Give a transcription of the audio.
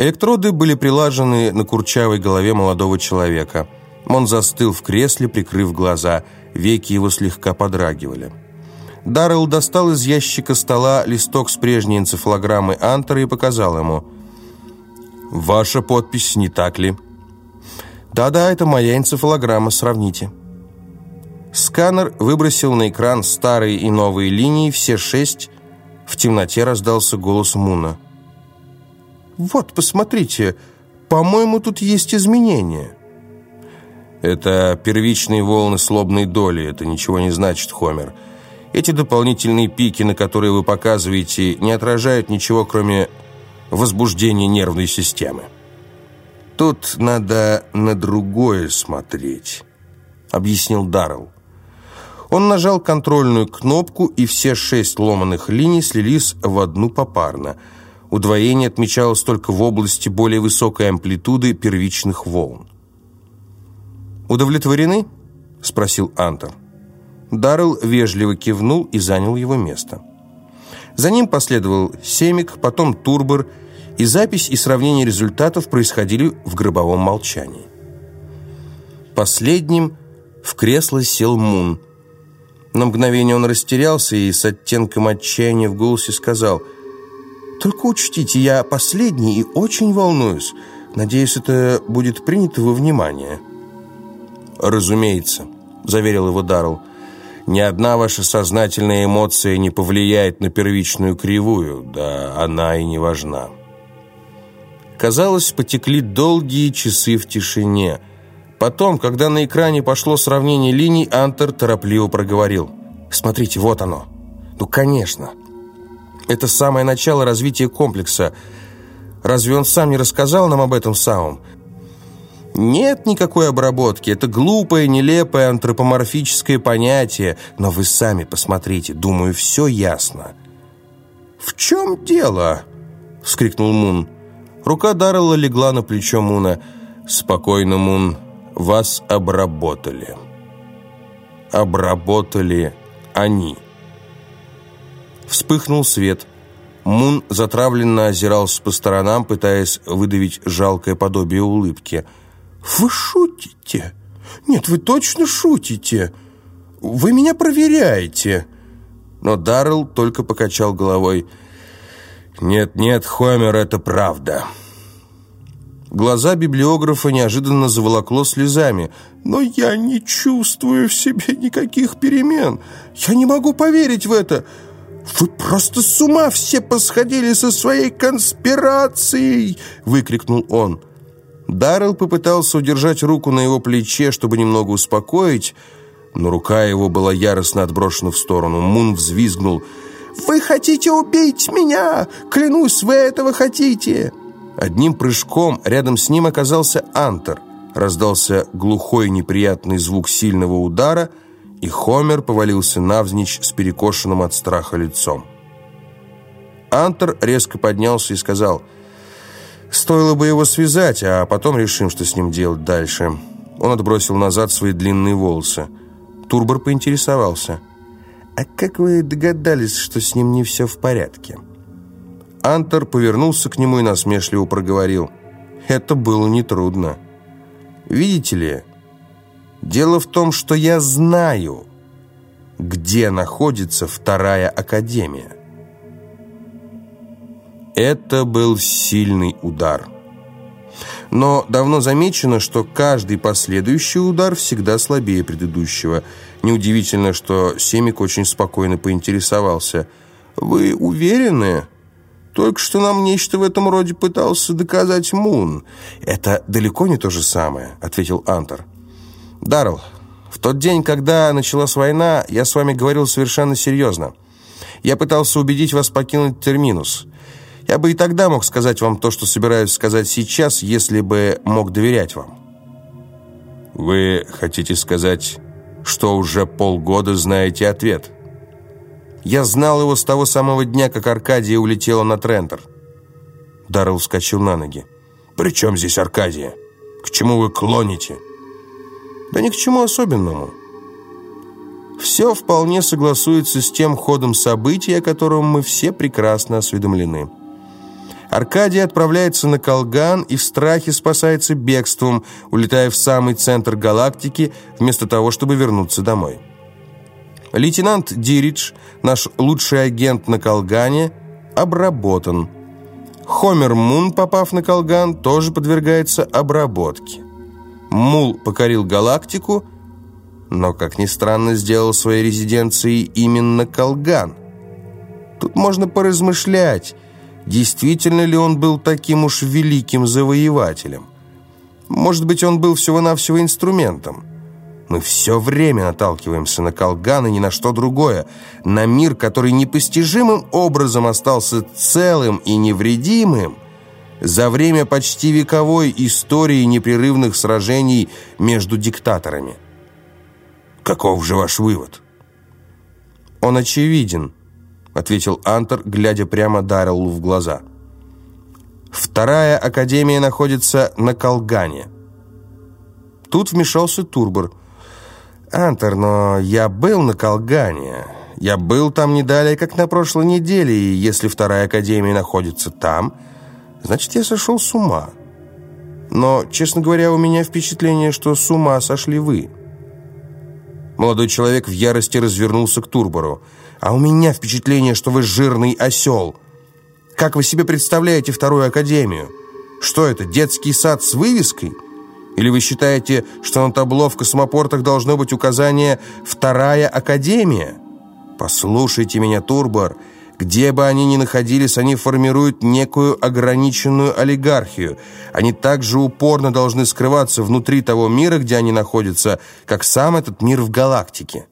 Электроды были прилажены на курчавой голове молодого человека. Он застыл в кресле, прикрыв глаза. Веки его слегка подрагивали. Даррелл достал из ящика стола листок с прежней энцефалограммой Антера и показал ему. «Ваша подпись, не так ли?» «Да-да, это моя энцефалограмма, сравните». Сканер выбросил на экран старые и новые линии, все шесть. В темноте раздался голос Муна. «Вот, посмотрите, по-моему, тут есть изменения». «Это первичные волны слобной доли, это ничего не значит, Хомер. Эти дополнительные пики, на которые вы показываете, не отражают ничего, кроме возбуждения нервной системы». «Тут надо на другое смотреть», — объяснил Даррелл. Он нажал контрольную кнопку, и все шесть ломаных линий слились в одну попарно — Удвоение отмечалось только в области более высокой амплитуды первичных волн. «Удовлетворены?» – спросил Антер. Даррелл вежливо кивнул и занял его место. За ним последовал Семик, потом Турбор, и запись и сравнение результатов происходили в гробовом молчании. Последним в кресло сел Мун. На мгновение он растерялся и с оттенком отчаяния в голосе сказал – только учтите, я последний и очень волнуюсь. Надеюсь, это будет принято во внимание». «Разумеется», — заверил его Даррелл. «Ни одна ваша сознательная эмоция не повлияет на первичную кривую, да она и не важна». Казалось, потекли долгие часы в тишине. Потом, когда на экране пошло сравнение линий, Антер торопливо проговорил. «Смотрите, вот оно». «Ну, конечно». Это самое начало развития комплекса. Разве он сам не рассказал нам об этом самом? Нет никакой обработки. Это глупое, нелепое антропоморфическое понятие. Но вы сами посмотрите. Думаю, все ясно. «В чем дело?» — вскрикнул Мун. Рука Даррелла легла на плечо Муна. «Спокойно, Мун, вас обработали». «Обработали они». Вспыхнул свет. Мун затравленно озирался по сторонам, пытаясь выдавить жалкое подобие улыбки. «Вы шутите? Нет, вы точно шутите? Вы меня проверяете?» Но Даррелл только покачал головой. «Нет-нет, Хомер, это правда». Глаза библиографа неожиданно заволокло слезами. «Но я не чувствую в себе никаких перемен. Я не могу поверить в это. «Вы просто с ума все посходили со своей конспирацией!» — выкрикнул он. Даррелл попытался удержать руку на его плече, чтобы немного успокоить, но рука его была яростно отброшена в сторону. Мун взвизгнул. «Вы хотите убить меня? Клянусь, вы этого хотите!» Одним прыжком рядом с ним оказался Антер. Раздался глухой неприятный звук сильного удара — и Хомер повалился навзничь с перекошенным от страха лицом. Антер резко поднялся и сказал, «Стоило бы его связать, а потом решим, что с ним делать дальше». Он отбросил назад свои длинные волосы. Турбор поинтересовался, «А как вы догадались, что с ним не все в порядке?» Антер повернулся к нему и насмешливо проговорил, «Это было нетрудно. Видите ли, Дело в том, что я знаю, где находится вторая академия. Это был сильный удар. Но давно замечено, что каждый последующий удар всегда слабее предыдущего. Неудивительно, что Семик очень спокойно поинтересовался. «Вы уверены?» «Только что нам нечто в этом роде пытался доказать Мун». «Это далеко не то же самое», — ответил Антер. Даррелл, в тот день, когда началась война, я с вами говорил совершенно серьезно. Я пытался убедить вас покинуть терминус. Я бы и тогда мог сказать вам то, что собираюсь сказать сейчас, если бы мог доверять вам. Вы хотите сказать, что уже полгода знаете ответ? Я знал его с того самого дня, как Аркадия улетела на Трентер. Даррелл вскочил на ноги. «При чем здесь Аркадия? К чему вы клоните?» Да ни к чему особенному. Все вполне согласуется с тем ходом событий, о котором мы все прекрасно осведомлены. Аркадий отправляется на Колган и в страхе спасается бегством, улетая в самый центр галактики, вместо того, чтобы вернуться домой. Лейтенант Диридж, наш лучший агент на Колгане, обработан. Хомер Мун, попав на Колган, тоже подвергается обработке. Мул покорил галактику, но, как ни странно, сделал своей резиденцией именно Колган. Тут можно поразмышлять, действительно ли он был таким уж великим завоевателем. Может быть, он был всего-навсего инструментом. Мы все время наталкиваемся на Колган и ни на что другое, на мир, который непостижимым образом остался целым и невредимым за время почти вековой истории непрерывных сражений между диктаторами. Каков же ваш вывод? Он очевиден, ответил Антер, глядя прямо Дарреллу в глаза. Вторая академия находится на Колгане. Тут вмешался Турбор. «Антер, но я был на Колгане. Я был там не далее, как на прошлой неделе, и если вторая академия находится там, значит, я сошел с ума. Но, честно говоря, у меня впечатление, что с ума сошли вы». Молодой человек в ярости развернулся к Турбору. «А у меня впечатление, что вы жирный осел. Как вы себе представляете вторую академию? Что это, детский сад с вывеской?» Или вы считаете, что на табло в космопортах должно быть указание «Вторая Академия»? Послушайте меня, Турбор. Где бы они ни находились, они формируют некую ограниченную олигархию. Они также упорно должны скрываться внутри того мира, где они находятся, как сам этот мир в галактике.